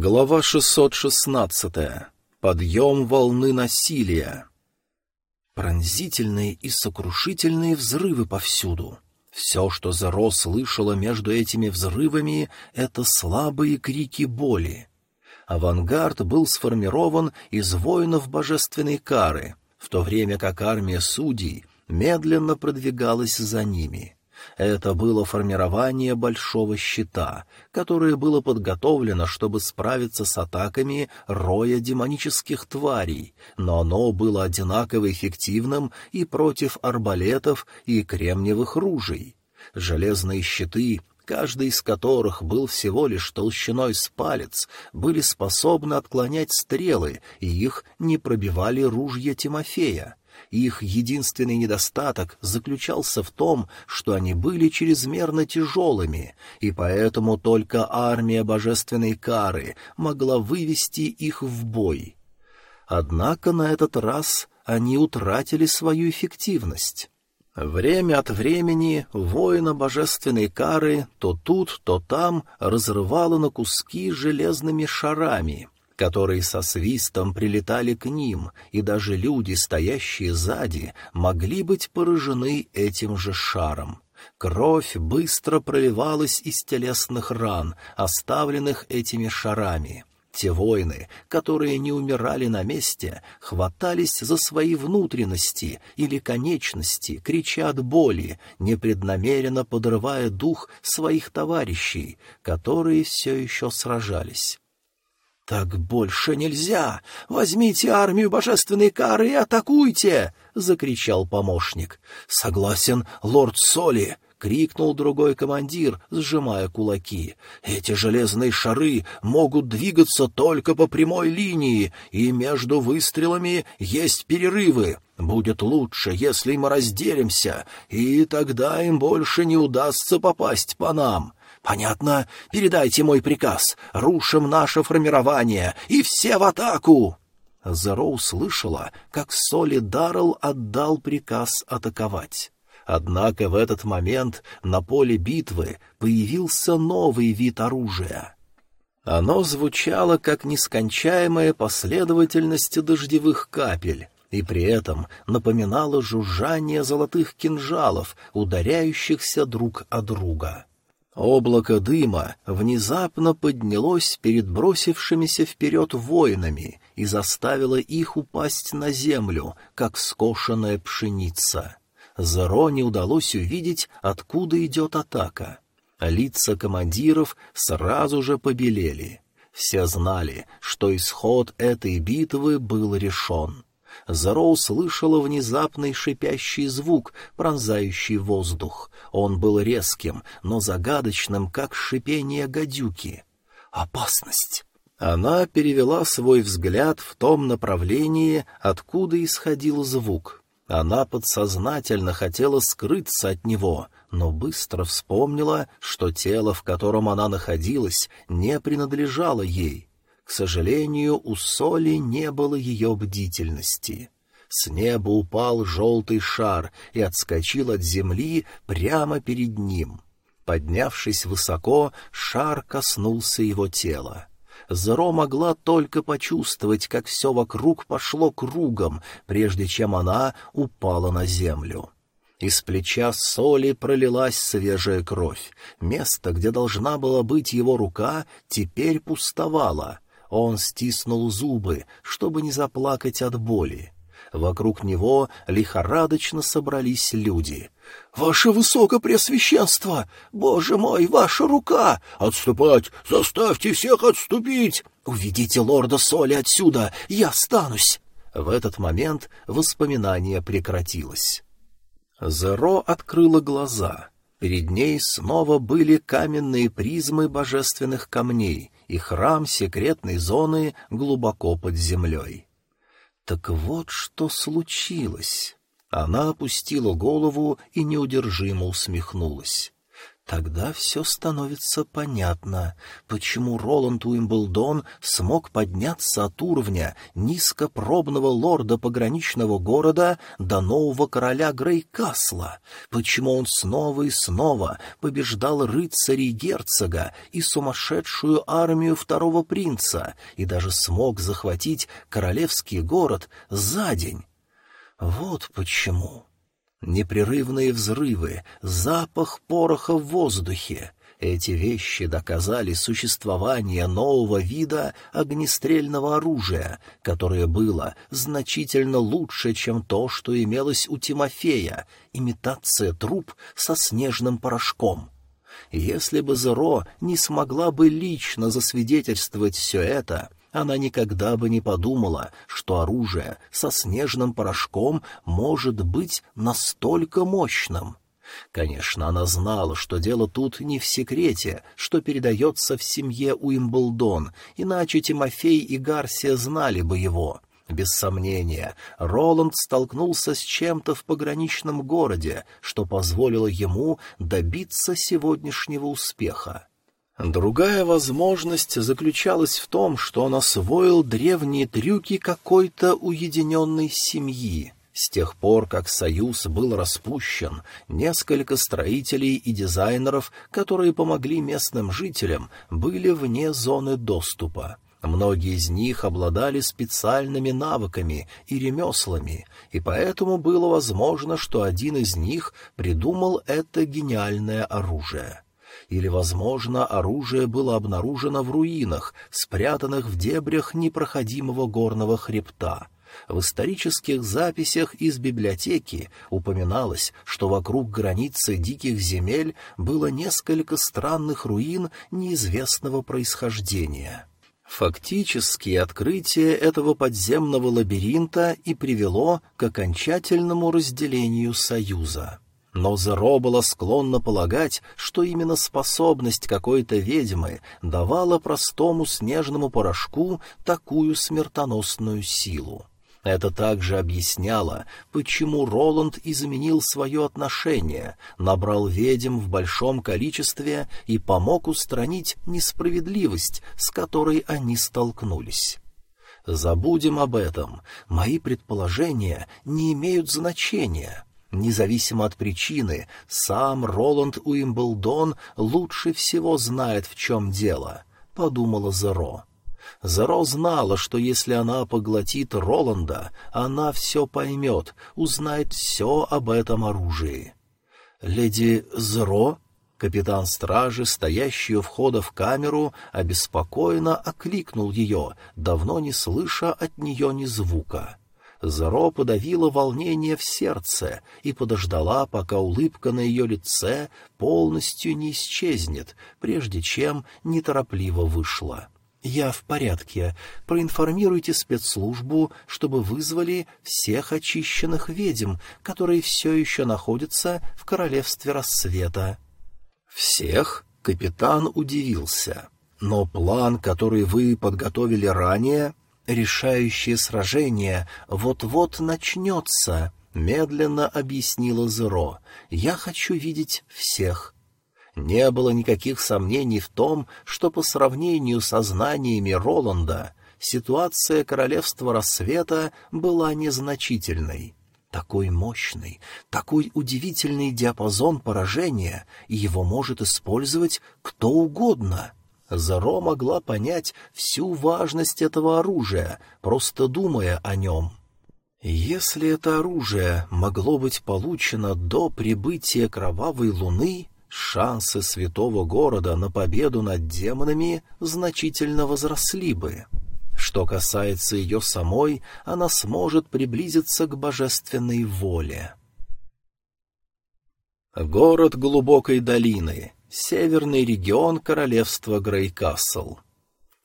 Глава 616. Подъем волны насилия. Пронзительные и сокрушительные взрывы повсюду. Все, что Заро слышала между этими взрывами, — это слабые крики боли. Авангард был сформирован из воинов божественной кары, в то время как армия судей медленно продвигалась за ними — это было формирование большого щита, которое было подготовлено, чтобы справиться с атаками роя демонических тварей, но оно было одинаково эффективным и против арбалетов и кремниевых ружей. Железные щиты каждый из которых был всего лишь толщиной с палец, были способны отклонять стрелы, и их не пробивали ружья Тимофея. Их единственный недостаток заключался в том, что они были чрезмерно тяжелыми, и поэтому только армия божественной кары могла вывести их в бой. Однако на этот раз они утратили свою эффективность. Время от времени воина божественной кары то тут, то там разрывало на куски железными шарами — которые со свистом прилетали к ним, и даже люди, стоящие сзади, могли быть поражены этим же шаром. Кровь быстро проливалась из телесных ран, оставленных этими шарами. Те воины, которые не умирали на месте, хватались за свои внутренности или конечности, крича от боли, непреднамеренно подрывая дух своих товарищей, которые все еще сражались. «Так больше нельзя! Возьмите армию божественной кары и атакуйте!» — закричал помощник. «Согласен, лорд Соли!» — крикнул другой командир, сжимая кулаки. «Эти железные шары могут двигаться только по прямой линии, и между выстрелами есть перерывы. Будет лучше, если мы разделимся, и тогда им больше не удастся попасть по нам. «Понятно. Передайте мой приказ. Рушим наше формирование, и все в атаку!» Заро услышала, как Соли Даррелл отдал приказ атаковать. Однако в этот момент на поле битвы появился новый вид оружия. Оно звучало как нескончаемая последовательность дождевых капель, и при этом напоминало жужжание золотых кинжалов, ударяющихся друг о друга. Облако дыма внезапно поднялось перед бросившимися вперед воинами и заставило их упасть на землю, как скошенная пшеница. Зеро не удалось увидеть, откуда идет атака. Лица командиров сразу же побелели. Все знали, что исход этой битвы был решен. Заро услышала внезапный шипящий звук, пронзающий воздух. Он был резким, но загадочным, как шипение гадюки. «Опасность!» Она перевела свой взгляд в том направлении, откуда исходил звук. Она подсознательно хотела скрыться от него, но быстро вспомнила, что тело, в котором она находилась, не принадлежало ей. К сожалению, у Соли не было ее бдительности. С неба упал желтый шар и отскочил от земли прямо перед ним. Поднявшись высоко, шар коснулся его тела. Зеро могла только почувствовать, как все вокруг пошло кругом, прежде чем она упала на землю. Из плеча соли пролилась свежая кровь. Место, где должна была быть его рука, теперь пустовало — он стиснул зубы, чтобы не заплакать от боли. Вокруг него лихорадочно собрались люди. «Ваше Высокопреосвященство! Боже мой, ваша рука! Отступать! Заставьте всех отступить! Уведите лорда Соли отсюда! Я останусь!» В этот момент воспоминание прекратилось. Зеро открыла глаза. Перед ней снова были каменные призмы божественных камней, и храм секретной зоны глубоко под землей. Так вот что случилось. Она опустила голову и неудержимо усмехнулась. Тогда все становится понятно, почему Роланд Уимблдон смог подняться от уровня низкопробного лорда пограничного города до нового короля Грейкасла, почему он снова и снова побеждал рыцарей герцога и сумасшедшую армию второго принца и даже смог захватить королевский город за день. Вот почему. Непрерывные взрывы, запах пороха в воздухе. Эти вещи доказали существование нового вида огнестрельного оружия, которое было значительно лучше, чем то, что имелось у Тимофея, имитация труп со снежным порошком. Если бы Зеро не смогла бы лично засвидетельствовать все это, она никогда бы не подумала, что оружие со снежным порошком может быть настолько мощным. Конечно, она знала, что дело тут не в секрете, что передается в семье Уимблдон, иначе Тимофей и Гарсия знали бы его. Без сомнения, Роланд столкнулся с чем-то в пограничном городе, что позволило ему добиться сегодняшнего успеха. Другая возможность заключалась в том, что он освоил древние трюки какой-то уединенной семьи. С тех пор, как Союз был распущен, несколько строителей и дизайнеров, которые помогли местным жителям, были вне зоны доступа. Многие из них обладали специальными навыками и ремеслами, и поэтому было возможно, что один из них придумал это гениальное оружие или, возможно, оружие было обнаружено в руинах, спрятанных в дебрях непроходимого горного хребта. В исторических записях из библиотеки упоминалось, что вокруг границы диких земель было несколько странных руин неизвестного происхождения. Фактически открытие этого подземного лабиринта и привело к окончательному разделению Союза. Но Зеро была склонна полагать, что именно способность какой-то ведьмы давала простому снежному порошку такую смертоносную силу. Это также объясняло, почему Роланд изменил свое отношение, набрал ведьм в большом количестве и помог устранить несправедливость, с которой они столкнулись. Забудем об этом. Мои предположения не имеют значения. Независимо от причины, сам Роланд Уимблдон лучше всего знает, в чем дело, — подумала Зеро. Зеро знала, что если она поглотит Роланда, она все поймет, узнает все об этом оружии. «Леди Зеро?» Капитан стражи, стоящий у входа в камеру, обеспокоенно окликнул ее, давно не слыша от нее ни звука. Зеро подавила волнение в сердце и подождала, пока улыбка на ее лице полностью не исчезнет, прежде чем неторопливо вышла. «Я в порядке. Проинформируйте спецслужбу, чтобы вызвали всех очищенных ведьм, которые все еще находятся в Королевстве Рассвета». «Всех?» — капитан удивился. «Но план, который вы подготовили ранее, «Решающее сражение вот-вот начнется», — медленно объяснила Зеро. «Я хочу видеть всех». Не было никаких сомнений в том, что по сравнению со знаниями Роланда ситуация Королевства Рассвета была незначительной. Такой мощный, такой удивительный диапазон поражения, и его может использовать кто угодно — Заро могла понять всю важность этого оружия, просто думая о нем. Если это оружие могло быть получено до прибытия Кровавой Луны, шансы святого города на победу над демонами значительно возросли бы. Что касается ее самой, она сможет приблизиться к божественной воле. Город глубокой долины — Северный регион королевства Грейкасл.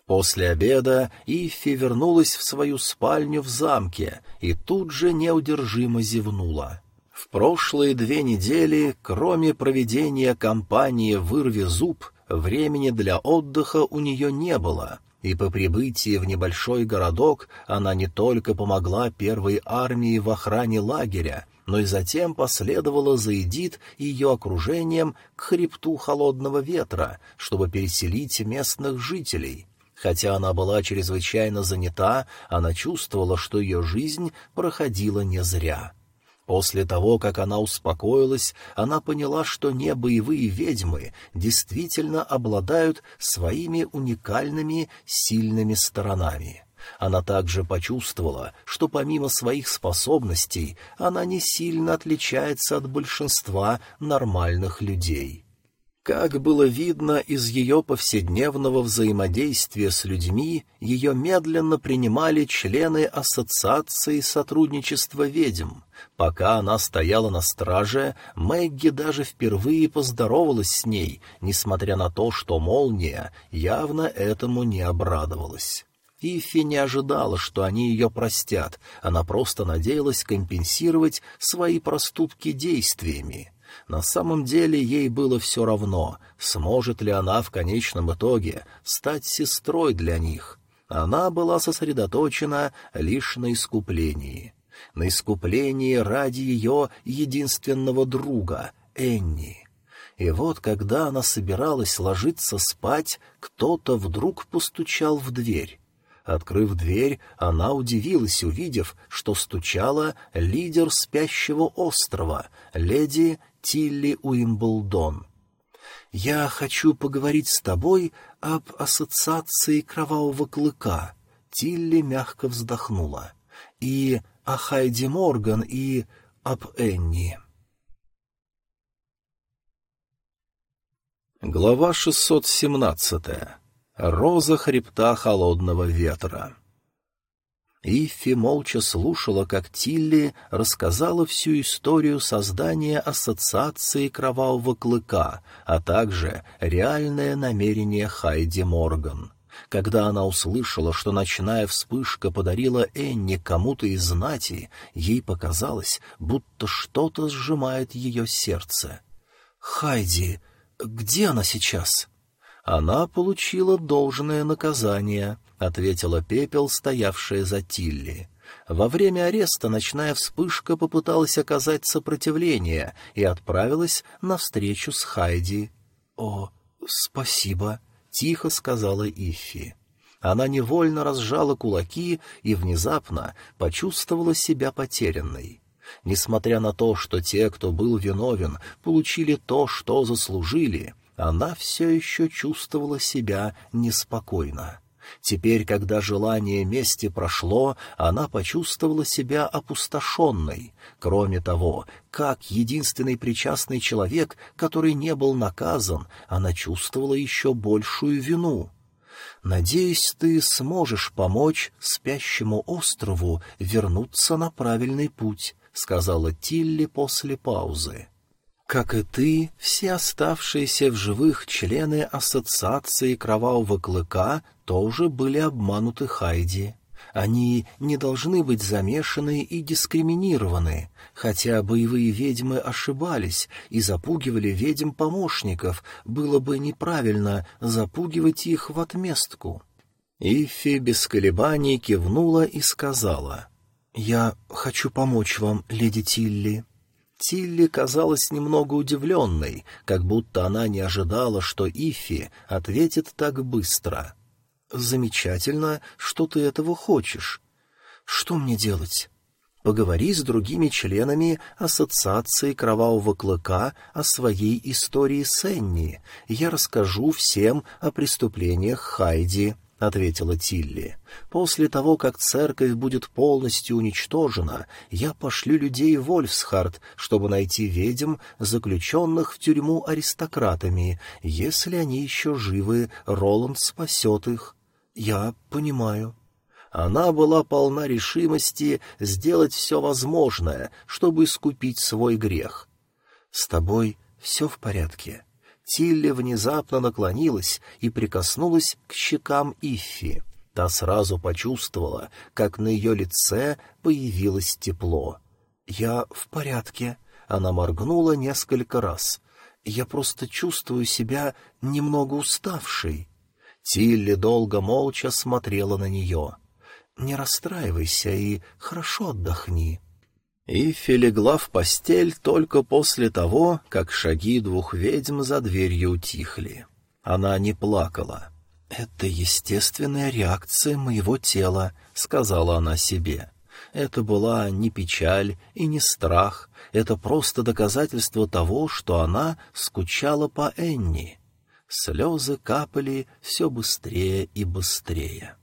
После обеда Иффи вернулась в свою спальню в замке и тут же неудержимо зевнула. В прошлые две недели, кроме проведения кампании «Вырви зуб», времени для отдыха у нее не было, и по прибытии в небольшой городок она не только помогла первой армии в охране лагеря, но и затем последовала за Эдит и ее окружением к хребту холодного ветра, чтобы переселить местных жителей. Хотя она была чрезвычайно занята, она чувствовала, что ее жизнь проходила не зря. После того, как она успокоилась, она поняла, что небоевые ведьмы действительно обладают своими уникальными сильными сторонами. Она также почувствовала, что помимо своих способностей она не сильно отличается от большинства нормальных людей. Как было видно из ее повседневного взаимодействия с людьми, ее медленно принимали члены Ассоциации сотрудничества ведьм. Пока она стояла на страже, Мэгги даже впервые поздоровалась с ней, несмотря на то, что молния явно этому не обрадовалась. Ифи не ожидала, что они ее простят, она просто надеялась компенсировать свои проступки действиями. На самом деле ей было все равно, сможет ли она в конечном итоге стать сестрой для них. Она была сосредоточена лишь на искуплении. На искуплении ради ее единственного друга, Энни. И вот, когда она собиралась ложиться спать, кто-то вдруг постучал в дверь. Открыв дверь, она удивилась, увидев, что стучала лидер спящего острова, леди Тилли Уимблдон. «Я хочу поговорить с тобой об ассоциации кровавого клыка», — Тилли мягко вздохнула. «И о Хайди Морган, и об Энни». Глава 617. Роза хребта холодного ветра. Иффи молча слушала, как Тилли рассказала всю историю создания Ассоциации Кровавого Клыка, а также реальное намерение Хайди Морган. Когда она услышала, что ночная вспышка подарила Энни кому-то из знати, ей показалось, будто что-то сжимает ее сердце. «Хайди, где она сейчас?» «Она получила должное наказание», — ответила Пепел, стоявшая за Тилли. Во время ареста ночная вспышка попыталась оказать сопротивление и отправилась на встречу с Хайди. «О, спасибо», — тихо сказала Иффи. Она невольно разжала кулаки и внезапно почувствовала себя потерянной. Несмотря на то, что те, кто был виновен, получили то, что заслужили, она все еще чувствовала себя неспокойно. Теперь, когда желание мести прошло, она почувствовала себя опустошенной. Кроме того, как единственный причастный человек, который не был наказан, она чувствовала еще большую вину. «Надеюсь, ты сможешь помочь спящему острову вернуться на правильный путь», — сказала Тилли после паузы. Как и ты, все оставшиеся в живых члены Ассоциации Кровавого Клыка тоже были обмануты Хайди. Они не должны быть замешаны и дискриминированы, хотя боевые ведьмы ошибались и запугивали ведьм-помощников, было бы неправильно запугивать их в отместку. Ифи без колебаний кивнула и сказала, «Я хочу помочь вам, леди Тилли». Тилли казалась немного удивленной, как будто она не ожидала, что Ифи ответит так быстро. «Замечательно, что ты этого хочешь. Что мне делать?» Поговори с другими членами Ассоциации Кровавого Клыка о своей истории с Энни. Я расскажу всем о преступлениях Хайди. — ответила Тилли. «После того, как церковь будет полностью уничтожена, я пошлю людей в Вольфсхард, чтобы найти ведьм, заключенных в тюрьму аристократами. Если они еще живы, Роланд спасет их». «Я понимаю». Она была полна решимости сделать все возможное, чтобы искупить свой грех. «С тобой все в порядке?» Тилли внезапно наклонилась и прикоснулась к щекам Иффи. Та сразу почувствовала, как на ее лице появилось тепло. «Я в порядке», — она моргнула несколько раз. «Я просто чувствую себя немного уставшей». Тилли долго молча смотрела на нее. «Не расстраивайся и хорошо отдохни». Ифи легла в постель только после того, как шаги двух ведьм за дверью утихли. Она не плакала. «Это естественная реакция моего тела», — сказала она себе. Это была не печаль и не страх, это просто доказательство того, что она скучала по Энни. Слезы капали все быстрее и быстрее.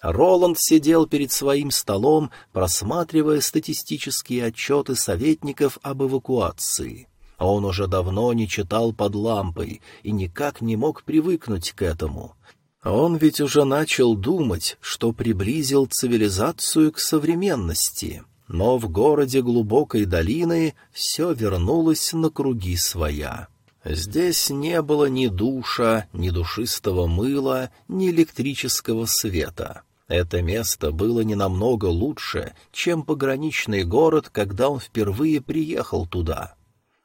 Роланд сидел перед своим столом, просматривая статистические отчеты советников об эвакуации. Он уже давно не читал под лампой и никак не мог привыкнуть к этому. Он ведь уже начал думать, что приблизил цивилизацию к современности, но в городе глубокой долины все вернулось на круги своя. Здесь не было ни душа, ни душистого мыла, ни электрического света. Это место было не намного лучше, чем пограничный город, когда он впервые приехал туда.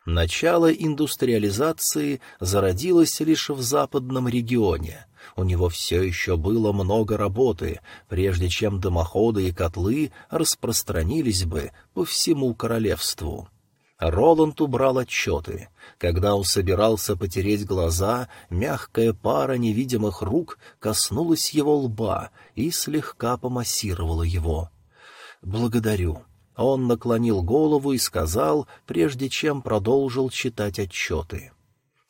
Начало индустриализации зародилось лишь в западном регионе. У него все еще было много работы, прежде чем дымоходы и котлы распространились бы по всему королевству. Роланд убрал отчеты. Когда он собирался потереть глаза, мягкая пара невидимых рук коснулась его лба и слегка помассировала его. «Благодарю». Он наклонил голову и сказал, прежде чем продолжил читать отчеты.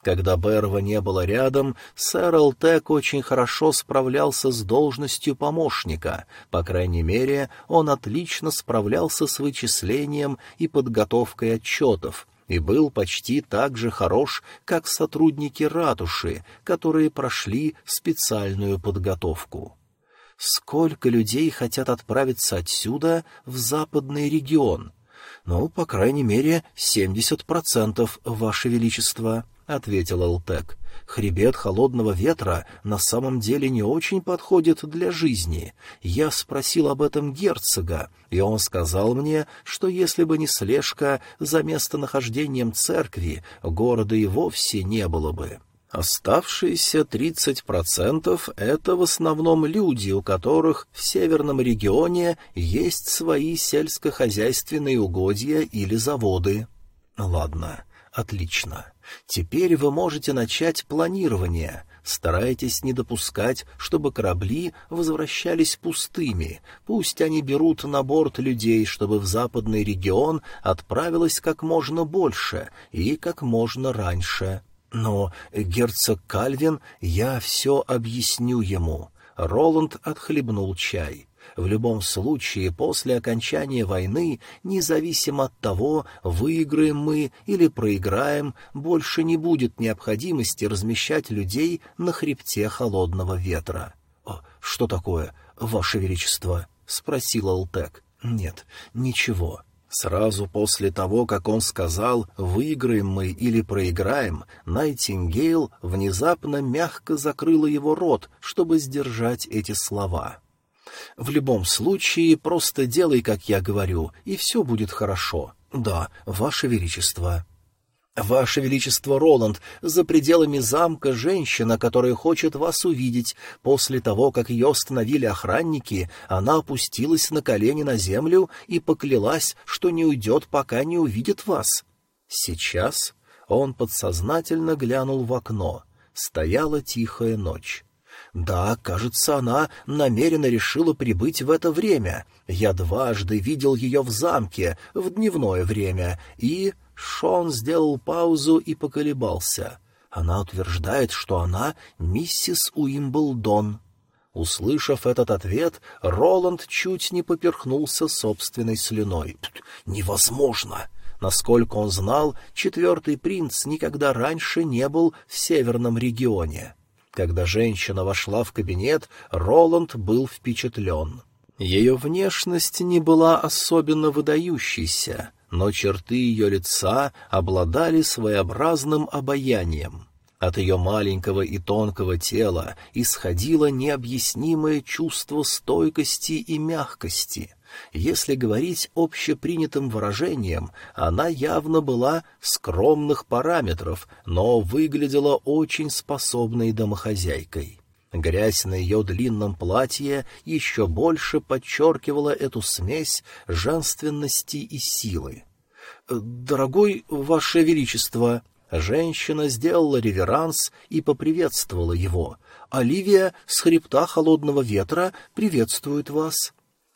Когда Берва не было рядом, сэр Элтек очень хорошо справлялся с должностью помощника, по крайней мере, он отлично справлялся с вычислением и подготовкой отчетов, и был почти так же хорош, как сотрудники ратуши, которые прошли специальную подготовку. Сколько людей хотят отправиться отсюда в западный регион? Ну, по крайней мере, семьдесят процентов, Ваше Величество. — ответил Алтек. «Хребет холодного ветра на самом деле не очень подходит для жизни. Я спросил об этом герцога, и он сказал мне, что если бы не слежка за местонахождением церкви, города и вовсе не было бы». Оставшиеся тридцать процентов — это в основном люди, у которых в северном регионе есть свои сельскохозяйственные угодья или заводы. Ладно, отлично. Теперь вы можете начать планирование. Старайтесь не допускать, чтобы корабли возвращались пустыми. Пусть они берут на борт людей, чтобы в западный регион отправилось как можно больше и как можно раньше. Но герцог Кальвин, я все объясню ему. Роланд отхлебнул чай. В любом случае, после окончания войны, независимо от того, выиграем мы или проиграем, больше не будет необходимости размещать людей на хребте холодного ветра. — Что такое, Ваше Величество? — спросил Алтек. — Нет, ничего. Сразу после того, как он сказал «выиграем мы или проиграем», Найтингейл внезапно мягко закрыла его рот, чтобы сдержать эти слова. В любом случае, просто делай, как я говорю, и все будет хорошо. Да, Ваше Величество. «Ваше Величество Роланд, за пределами замка женщина, которая хочет вас увидеть. После того, как ее остановили охранники, она опустилась на колени на землю и поклялась, что не уйдет, пока не увидит вас. Сейчас он подсознательно глянул в окно. Стояла тихая ночь. Да, кажется, она намеренно решила прибыть в это время. Я дважды видел ее в замке в дневное время, и... Шон сделал паузу и поколебался. Она утверждает, что она миссис Уимблдон. Услышав этот ответ, Роланд чуть не поперхнулся собственной слюной. «Невозможно!» Насколько он знал, четвертый принц никогда раньше не был в северном регионе. Когда женщина вошла в кабинет, Роланд был впечатлен. Ее внешность не была особенно выдающейся, но черты ее лица обладали своеобразным обаянием. От ее маленького и тонкого тела исходило необъяснимое чувство стойкости и мягкости — если говорить общепринятым выражением, она явно была скромных параметров, но выглядела очень способной домохозяйкой. Грязь на ее длинном платье еще больше подчеркивала эту смесь женственности и силы. «Дорогой Ваше Величество!» Женщина сделала реверанс и поприветствовала его. «Оливия с хребта холодного ветра приветствует вас».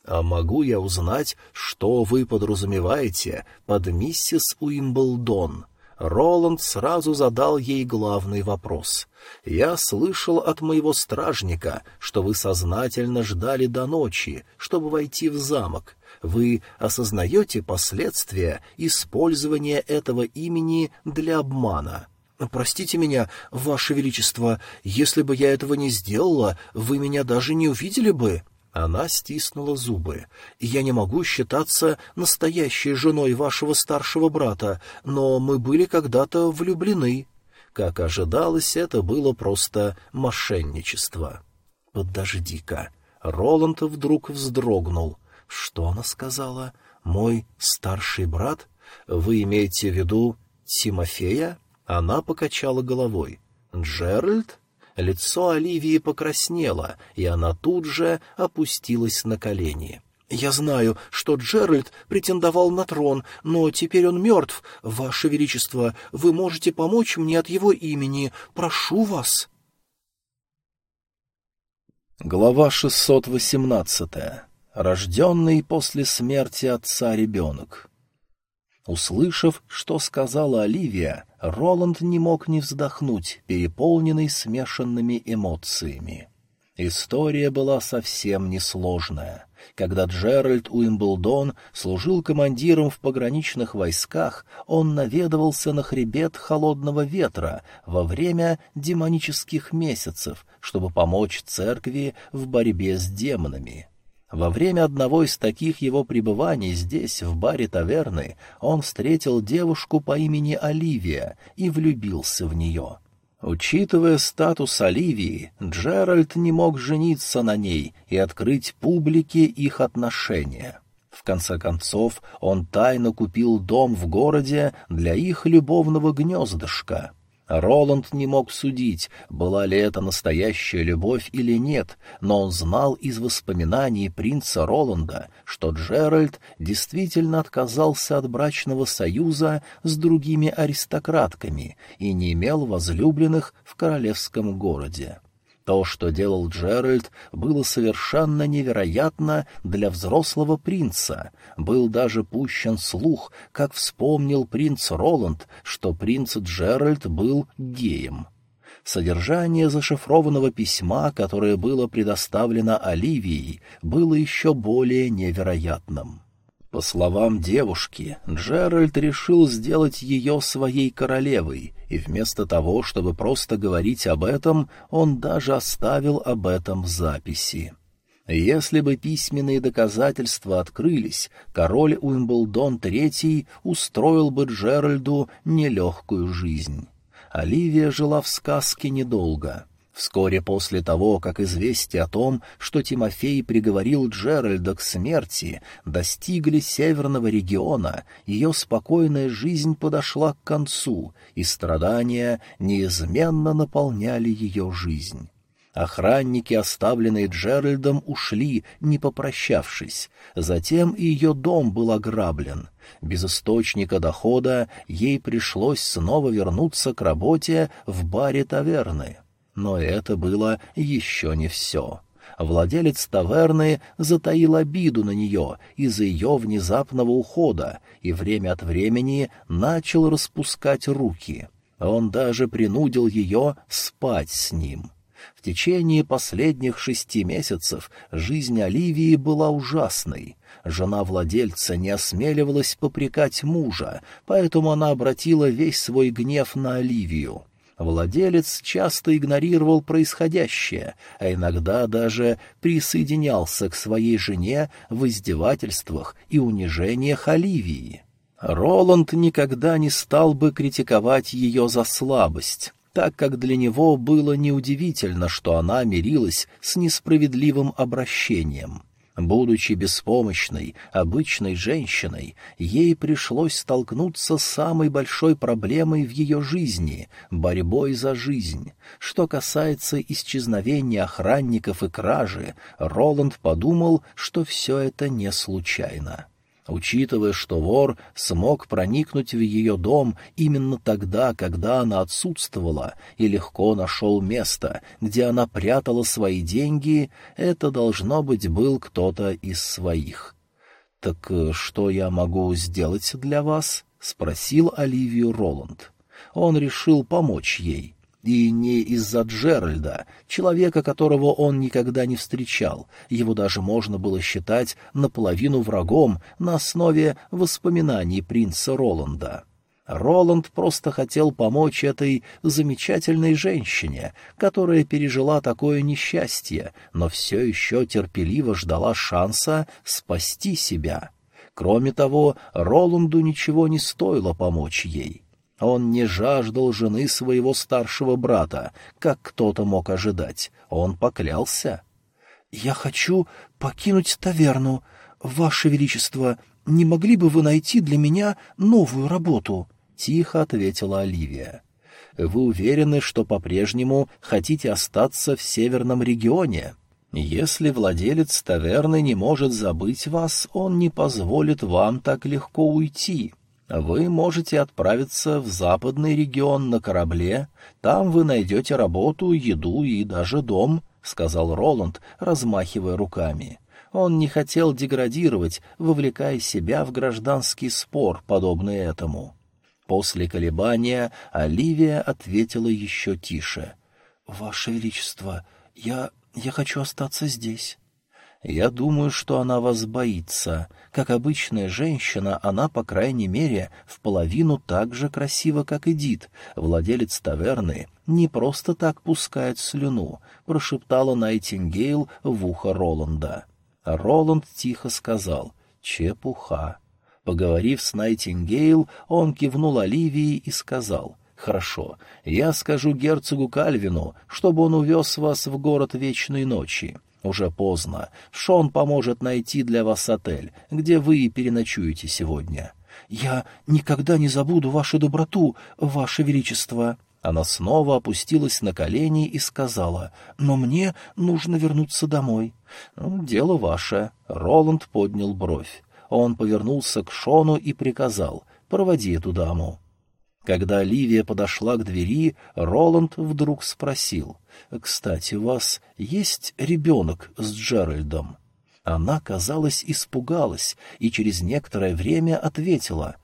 «А могу я узнать, что вы подразумеваете под миссис Уимблдон?» Роланд сразу задал ей главный вопрос. «Я слышал от моего стражника, что вы сознательно ждали до ночи, чтобы войти в замок. Вы осознаете последствия использования этого имени для обмана?» «Простите меня, Ваше Величество, если бы я этого не сделала, вы меня даже не увидели бы». Она стиснула зубы. «Я не могу считаться настоящей женой вашего старшего брата, но мы были когда-то влюблены». Как ожидалось, это было просто мошенничество. «Подожди-ка». Роланд вдруг вздрогнул. «Что она сказала? Мой старший брат? Вы имеете в виду Тимофея?» Она покачала головой. «Джеральд?» Лицо Оливии покраснело, и она тут же опустилась на колени. «Я знаю, что Джеральд претендовал на трон, но теперь он мертв. Ваше Величество, вы можете помочь мне от его имени. Прошу вас». Глава 618. Рожденный после смерти отца ребенок. Услышав, что сказала Оливия, Роланд не мог не вздохнуть, переполненный смешанными эмоциями. История была совсем несложная. Когда Джеральд Уимблдон служил командиром в пограничных войсках, он наведывался на хребет холодного ветра во время демонических месяцев, чтобы помочь церкви в борьбе с демонами. Во время одного из таких его пребываний здесь, в баре таверны, он встретил девушку по имени Оливия и влюбился в нее. Учитывая статус Оливии, Джеральд не мог жениться на ней и открыть публике их отношения. В конце концов, он тайно купил дом в городе для их любовного гнездышка — Роланд не мог судить, была ли это настоящая любовь или нет, но он знал из воспоминаний принца Роланда, что Джеральд действительно отказался от брачного союза с другими аристократками и не имел возлюбленных в королевском городе. То, что делал Джеральд, было совершенно невероятно для взрослого принца. Был даже пущен слух, как вспомнил принц Роланд, что принц Джеральд был геем. Содержание зашифрованного письма, которое было предоставлено Оливией, было еще более невероятным. По словам девушки, Джеральд решил сделать ее своей королевой, и вместо того, чтобы просто говорить об этом, он даже оставил об этом записи. Если бы письменные доказательства открылись, король Уимблдон III устроил бы Джеральду нелегкую жизнь. Оливия жила в сказке недолго — Вскоре после того, как известие о том, что Тимофей приговорил Джеральда к смерти, достигли северного региона, ее спокойная жизнь подошла к концу, и страдания неизменно наполняли ее жизнь. Охранники, оставленные Джеральдом, ушли, не попрощавшись. Затем и ее дом был ограблен. Без источника дохода ей пришлось снова вернуться к работе в баре таверны. Но это было еще не все. Владелец таверны затаил обиду на нее из-за ее внезапного ухода и время от времени начал распускать руки. Он даже принудил ее спать с ним. В течение последних шести месяцев жизнь Оливии была ужасной. Жена владельца не осмеливалась попрекать мужа, поэтому она обратила весь свой гнев на Оливию — Владелец часто игнорировал происходящее, а иногда даже присоединялся к своей жене в издевательствах и унижениях Оливии. Роланд никогда не стал бы критиковать ее за слабость, так как для него было неудивительно, что она мирилась с несправедливым обращением. Будучи беспомощной, обычной женщиной, ей пришлось столкнуться с самой большой проблемой в ее жизни — борьбой за жизнь. Что касается исчезновения охранников и кражи, Роланд подумал, что все это не случайно. Учитывая, что вор смог проникнуть в ее дом именно тогда, когда она отсутствовала, и легко нашел место, где она прятала свои деньги, это, должно быть, был кто-то из своих. «Так э, что я могу сделать для вас?» — спросил Оливию Роланд. Он решил помочь ей. И не из-за Джеральда, человека, которого он никогда не встречал. Его даже можно было считать наполовину врагом на основе воспоминаний принца Роланда. Роланд просто хотел помочь этой замечательной женщине, которая пережила такое несчастье, но все еще терпеливо ждала шанса спасти себя. Кроме того, Роланду ничего не стоило помочь ей. Он не жаждал жены своего старшего брата, как кто-то мог ожидать. Он поклялся. «Я хочу покинуть таверну. Ваше Величество, не могли бы вы найти для меня новую работу?» — тихо ответила Оливия. «Вы уверены, что по-прежнему хотите остаться в северном регионе?» Если владелец таверны не может забыть вас, он не позволит вам так легко уйти. Вы можете отправиться в западный регион на корабле, там вы найдете работу, еду и даже дом, — сказал Роланд, размахивая руками. Он не хотел деградировать, вовлекая себя в гражданский спор, подобный этому. После колебания Оливия ответила еще тише. — Ваше Величество, я... я хочу остаться здесь. Я думаю, что она вас боится. Как обычная женщина, она, по крайней мере, в половину так же красива, как Эдит. Владелец таверны не просто так пускает слюну, прошептала Найтингейл в ухо Роланда. Роланд тихо сказал «Чепуха». Поговорив с Найтингейл, он кивнул Оливии и сказал «Хорошо, я скажу герцогу Кальвину, чтобы он увез вас в город Вечной Ночи. Уже поздно. Шон поможет найти для вас отель, где вы переночуете сегодня. Я никогда не забуду вашу доброту, ваше величество. Она снова опустилась на колени и сказала, «Но мне нужно вернуться домой». «Ну, «Дело ваше». Роланд поднял бровь. Он повернулся к Шону и приказал, «Проводи эту даму». Когда Ливия подошла к двери, Роланд вдруг спросил, «Кстати, у вас есть ребенок с Джеральдом?» Она, казалось, испугалась и через некоторое время ответила,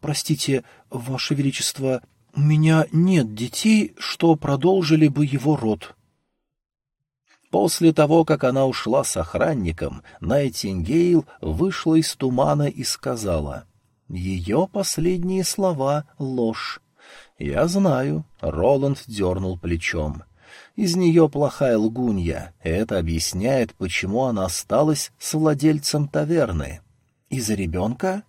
«Простите, Ваше Величество, у меня нет детей, что продолжили бы его род». После того, как она ушла с охранником, Найтингейл вышла из тумана и сказала — ее последние слова — ложь. «Я знаю», — Роланд дернул плечом. «Из нее плохая лгунья. Это объясняет, почему она осталась с владельцем таверны». «Из-за ребенка?»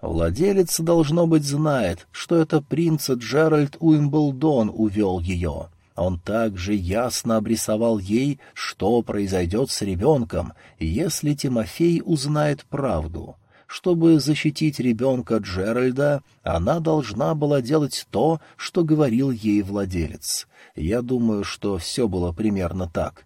Владелец, должно быть, знает, что это принц Джеральд Уимблдон увел ее. Он также ясно обрисовал ей, что произойдет с ребенком, если Тимофей узнает правду. Чтобы защитить ребенка Джеральда, она должна была делать то, что говорил ей владелец. Я думаю, что все было примерно так.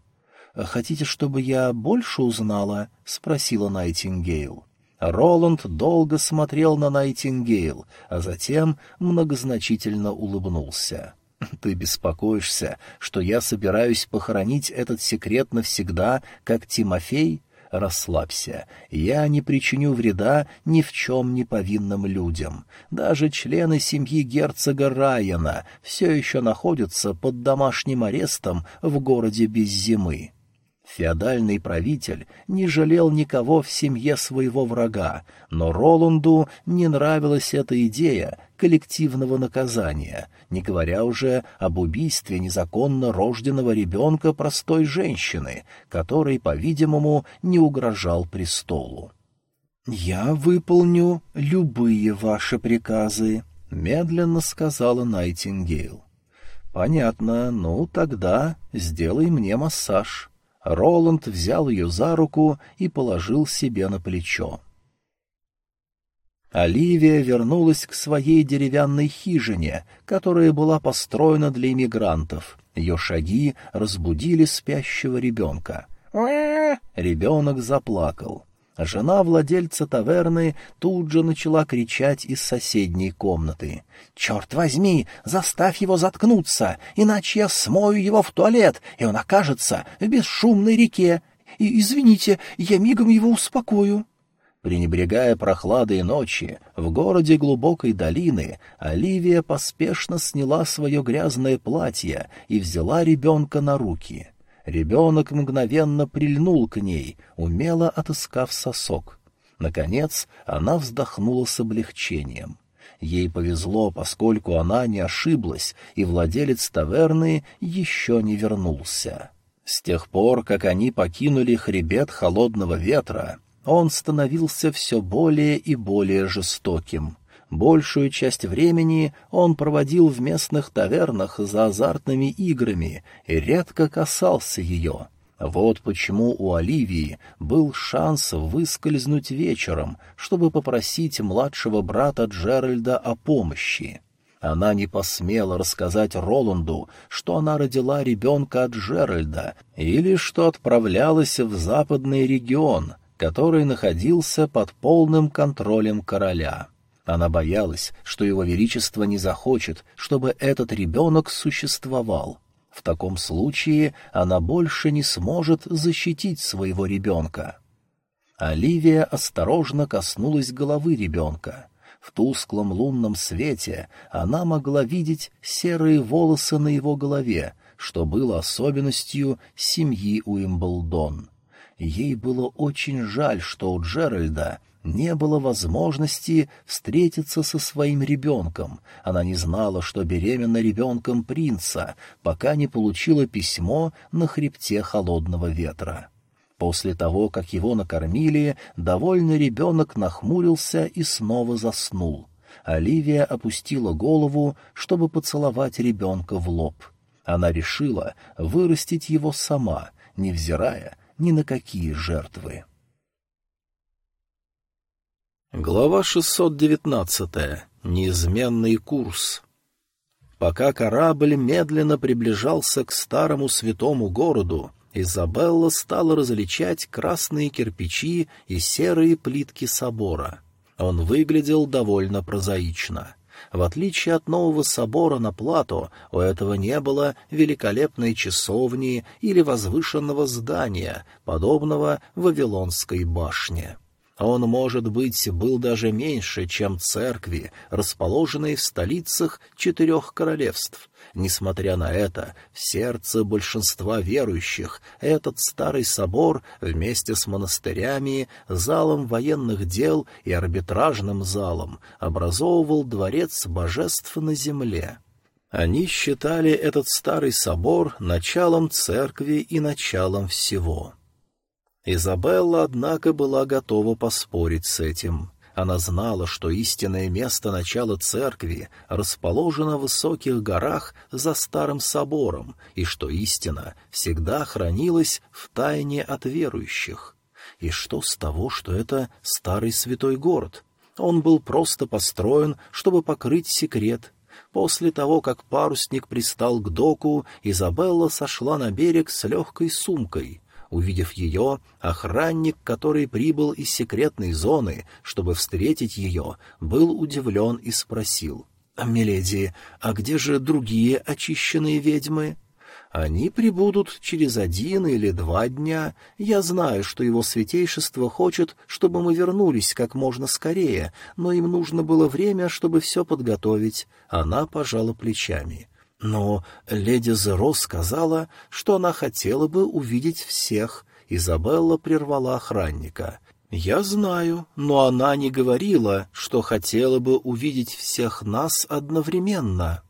«Хотите, чтобы я больше узнала?» — спросила Найтингейл. Роланд долго смотрел на Найтингейл, а затем многозначительно улыбнулся. «Ты беспокоишься, что я собираюсь похоронить этот секрет навсегда, как Тимофей? Расслабься, я не причиню вреда ни в чем не повинным людям. Даже члены семьи герцога Райана все еще находятся под домашним арестом в городе без зимы. Феодальный правитель не жалел никого в семье своего врага, но Роланду не нравилась эта идея коллективного наказания, не говоря уже об убийстве незаконно рожденного ребенка простой женщины, который, по-видимому, не угрожал престолу. «Я выполню любые ваши приказы», — медленно сказала Найтингейл. «Понятно. Ну, тогда сделай мне массаж». Роланд взял ее за руку и положил себе на плечо. Оливия вернулась к своей деревянной хижине, которая была построена для иммигрантов. Ее шаги разбудили спящего ребенка. Ребенок заплакал. Жена владельца таверны тут же начала кричать из соседней комнаты. «Черт возьми, заставь его заткнуться, иначе я смою его в туалет, и он окажется в бесшумной реке. И, извините, я мигом его успокою». Пренебрегая прохладой ночи, в городе глубокой долины Оливия поспешно сняла свое грязное платье и взяла ребенка на руки. Ребенок мгновенно прильнул к ней, умело отыскав сосок. Наконец она вздохнула с облегчением. Ей повезло, поскольку она не ошиблась, и владелец таверны еще не вернулся. С тех пор, как они покинули хребет холодного ветра, он становился все более и более жестоким. Большую часть времени он проводил в местных тавернах за азартными играми и редко касался ее. Вот почему у Оливии был шанс выскользнуть вечером, чтобы попросить младшего брата Джеральда о помощи. Она не посмела рассказать Роланду, что она родила ребенка от Джеральда или что отправлялась в западный регион — который находился под полным контролем короля. Она боялась, что его величество не захочет, чтобы этот ребенок существовал. В таком случае она больше не сможет защитить своего ребенка. Оливия осторожно коснулась головы ребенка. В тусклом лунном свете она могла видеть серые волосы на его голове, что было особенностью семьи Уимблдон. Ей было очень жаль, что у Джеральда не было возможности встретиться со своим ребенком. Она не знала, что беременна ребенком принца, пока не получила письмо на хребте холодного ветра. После того, как его накормили, довольный ребенок нахмурился и снова заснул. Оливия опустила голову, чтобы поцеловать ребенка в лоб. Она решила вырастить его сама, невзирая ни на какие жертвы. Глава 619. Неизменный курс. Пока корабль медленно приближался к старому святому городу, Изабелла стала различать красные кирпичи и серые плитки собора. Он выглядел довольно прозаично. В отличие от нового собора на Плато, у этого не было великолепной часовни или возвышенного здания, подобного Вавилонской башне. Он, может быть, был даже меньше, чем церкви, расположенные в столицах четырех королевств. Несмотря на это, в сердце большинства верующих этот старый собор вместе с монастырями, залом военных дел и арбитражным залом образовывал дворец божеств на земле. Они считали этот старый собор началом церкви и началом всего. Изабелла, однако, была готова поспорить с этим. Она знала, что истинное место начала церкви расположено в высоких горах за старым собором, и что истина всегда хранилась в тайне от верующих. И что с того, что это старый святой город? Он был просто построен, чтобы покрыть секрет. После того, как парусник пристал к доку, Изабелла сошла на берег с легкой сумкой — Увидев ее, охранник, который прибыл из секретной зоны, чтобы встретить ее, был удивлен и спросил. «Миледи, а где же другие очищенные ведьмы?» «Они прибудут через один или два дня. Я знаю, что его святейшество хочет, чтобы мы вернулись как можно скорее, но им нужно было время, чтобы все подготовить». Она пожала плечами. Но леди Зеро сказала, что она хотела бы увидеть всех. Изабелла прервала охранника. «Я знаю, но она не говорила, что хотела бы увидеть всех нас одновременно».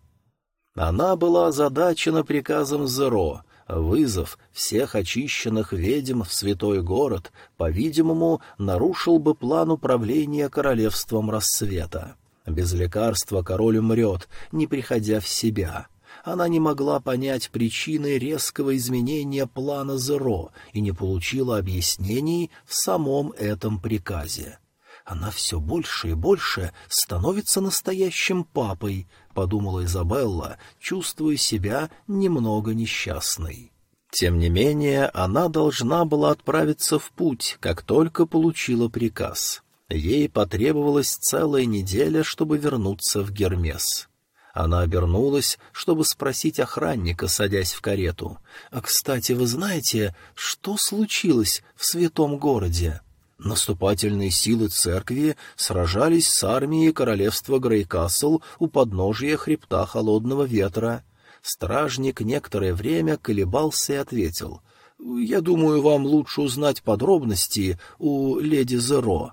Она была озадачена приказом Зеро. Вызов всех очищенных ведьм в святой город, по-видимому, нарушил бы план управления королевством рассвета. Без лекарства король умрет, не приходя в себя. Она не могла понять причины резкого изменения плана Зеро и не получила объяснений в самом этом приказе. Она все больше и больше становится настоящим папой, — подумала Изабелла, чувствуя себя немного несчастной. Тем не менее, она должна была отправиться в путь, как только получила приказ. Ей потребовалась целая неделя, чтобы вернуться в Гермес. Она обернулась, чтобы спросить охранника, садясь в карету. «А, кстати, вы знаете, что случилось в святом городе?» Наступательные силы церкви сражались с армией королевства Грейкасл у подножия хребта холодного ветра. Стражник некоторое время колебался и ответил. «Я думаю, вам лучше узнать подробности у леди Зеро».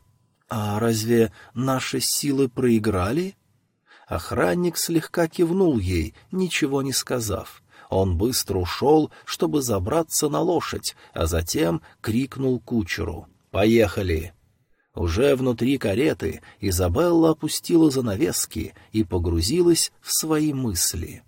«А разве наши силы проиграли?» Охранник слегка кивнул ей, ничего не сказав. Он быстро ушел, чтобы забраться на лошадь, а затем крикнул кучеру. «Поехали!» Уже внутри кареты Изабелла опустила занавески и погрузилась в свои мысли.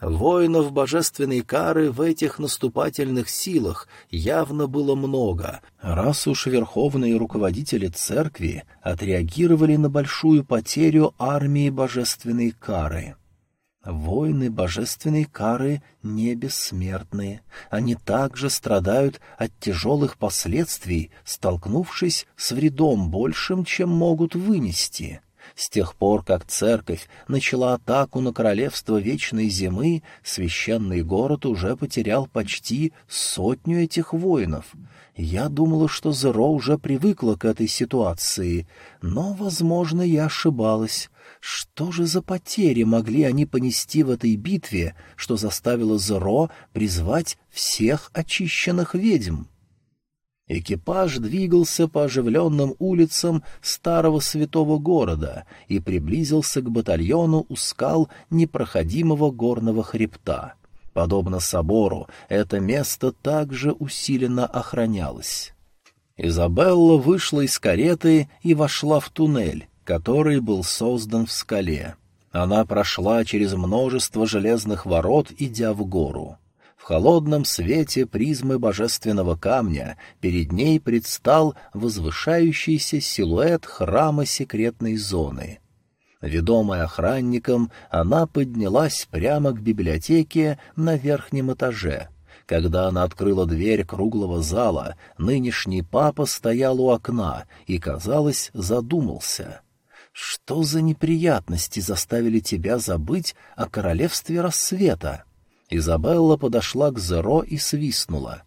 Воинов божественной кары в этих наступательных силах явно было много, раз уж верховные руководители церкви отреагировали на большую потерю армии божественной кары. Воины божественной кары не бессмертные. Они также страдают от тяжелых последствий, столкнувшись с вредом большим, чем могут вынести. С тех пор, как церковь начала атаку на королевство Вечной Зимы, священный город уже потерял почти сотню этих воинов. Я думала, что Зеро уже привыкла к этой ситуации, но, возможно, я ошибалась. Что же за потери могли они понести в этой битве, что заставило Зеро призвать всех очищенных ведьм? Экипаж двигался по оживленным улицам старого святого города и приблизился к батальону у скал непроходимого горного хребта. Подобно собору, это место также усиленно охранялось. Изабелла вышла из кареты и вошла в туннель, который был создан в скале. Она прошла через множество железных ворот, идя в гору. Холодном свете призмы божественного камня перед ней предстал возвышающийся силуэт храма секретной зоны. Ведомая охранником, она поднялась прямо к библиотеке на верхнем этаже. Когда она открыла дверь круглого зала, нынешний папа стоял у окна и, казалось, задумался. «Что за неприятности заставили тебя забыть о королевстве рассвета?» Изабелла подошла к Зеро и свистнула.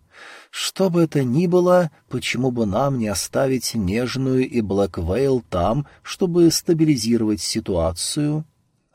«Что бы это ни было, почему бы нам не оставить Нежную и Блэквейл там, чтобы стабилизировать ситуацию?»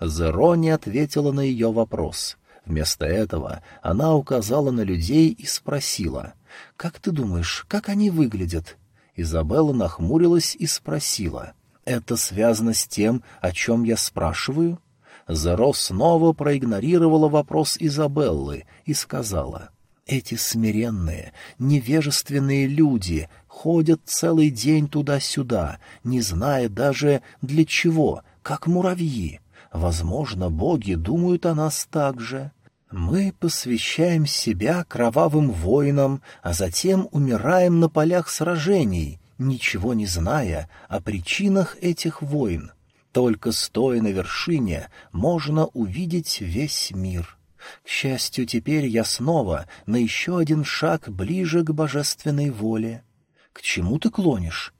Зеро не ответила на ее вопрос. Вместо этого она указала на людей и спросила, «Как ты думаешь, как они выглядят?» Изабелла нахмурилась и спросила, «Это связано с тем, о чем я спрашиваю?» Зеро снова проигнорировала вопрос Изабеллы и сказала, «Эти смиренные, невежественные люди ходят целый день туда-сюда, не зная даже для чего, как муравьи. Возможно, боги думают о нас так же». Мы посвящаем себя кровавым воинам, а затем умираем на полях сражений, ничего не зная о причинах этих войн. Только стоя на вершине можно увидеть весь мир. К счастью, теперь я снова на еще один шаг ближе к божественной воле. К чему ты клонишь?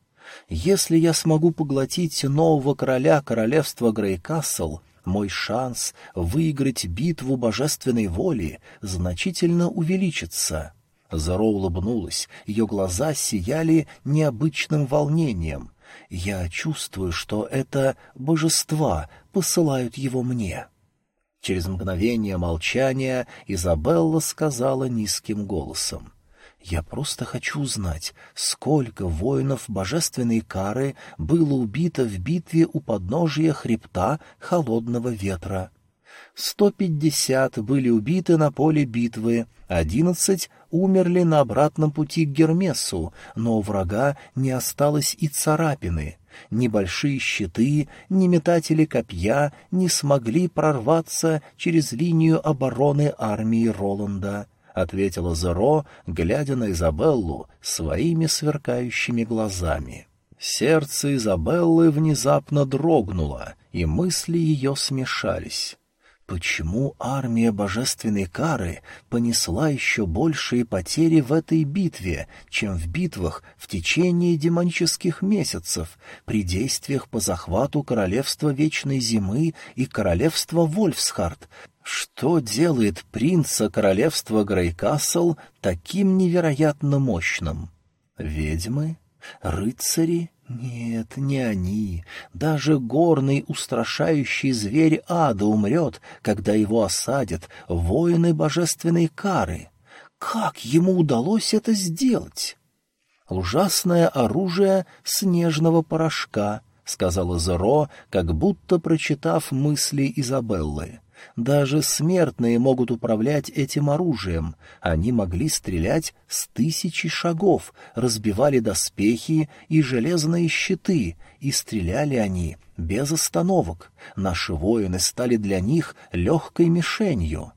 Если я смогу поглотить нового короля королевства Грейкасл, мой шанс выиграть битву божественной воли значительно увеличится. Заро улыбнулась, ее глаза сияли необычным волнением. Я чувствую, что это божества посылают его мне. Через мгновение молчания Изабелла сказала низким голосом. «Я просто хочу узнать, сколько воинов божественной кары было убито в битве у подножия хребта холодного ветра. Сто пятьдесят были убиты на поле битвы, одиннадцать умерли на обратном пути к Гермесу, но у врага не осталось и царапины. Небольшие щиты, ни метатели копья не смогли прорваться через линию обороны армии Роланда, — ответила Зеро, глядя на Изабеллу своими сверкающими глазами. Сердце Изабеллы внезапно дрогнуло, и мысли ее смешались. Почему армия божественной кары понесла еще большие потери в этой битве, чем в битвах в течение демонических месяцев, при действиях по захвату королевства Вечной Зимы и королевства Вольфсхард? Что делает принца королевства Грейкасл таким невероятно мощным? Ведьмы? Рыцари? Нет, не они. Даже горный устрашающий зверь ада умрет, когда его осадят воины божественной кары. Как ему удалось это сделать? Ужасное оружие снежного порошка, — сказала Зеро, как будто прочитав мысли Изабеллы. Даже смертные могут управлять этим оружием. Они могли стрелять с тысячи шагов, разбивали доспехи и железные щиты, и стреляли они без остановок. Наши воины стали для них легкой мишенью.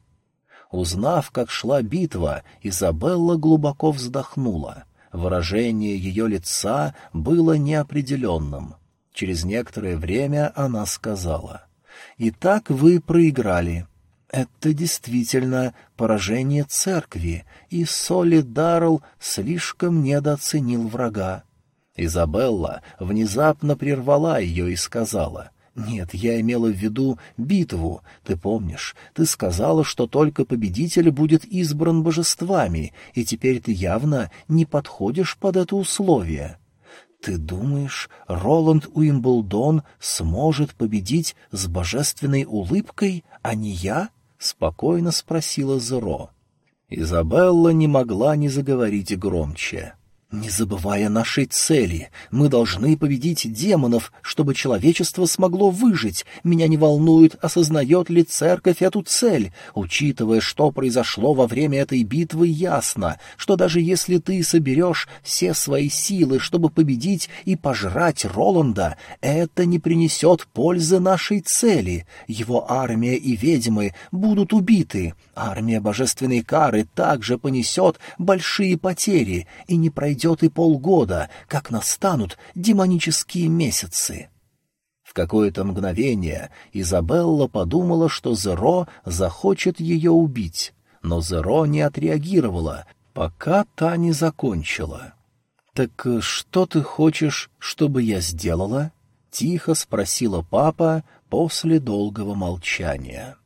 Узнав, как шла битва, Изабелла глубоко вздохнула. Выражение ее лица было неопределенным. Через некоторое время она сказала — Итак, вы проиграли. Это действительно поражение церкви, и Соли Даррелл слишком недооценил врага. Изабелла внезапно прервала ее и сказала — «Нет, я имела в виду битву. Ты помнишь, ты сказала, что только победитель будет избран божествами, и теперь ты явно не подходишь под это условие». «Ты думаешь, Роланд Уимблдон сможет победить с божественной улыбкой, а не я?» — спокойно спросила Зеро. Изабелла не могла не заговорить громче. Не забывая нашей цели, мы должны победить демонов, чтобы человечество смогло выжить. Меня не волнует, осознает ли церковь эту цель. Учитывая, что произошло во время этой битвы, ясно, что даже если ты соберешь все свои силы, чтобы победить и пожрать Роланда, это не принесет пользы нашей цели. Его армия и ведьмы будут убиты. Армия божественной кары также понесет большие потери и не пройдет пройдет и полгода, как настанут демонические месяцы. В какое-то мгновение Изабелла подумала, что Зеро захочет ее убить, но Зеро не отреагировала, пока та не закончила. «Так что ты хочешь, чтобы я сделала?» — тихо спросила папа после долгого молчания.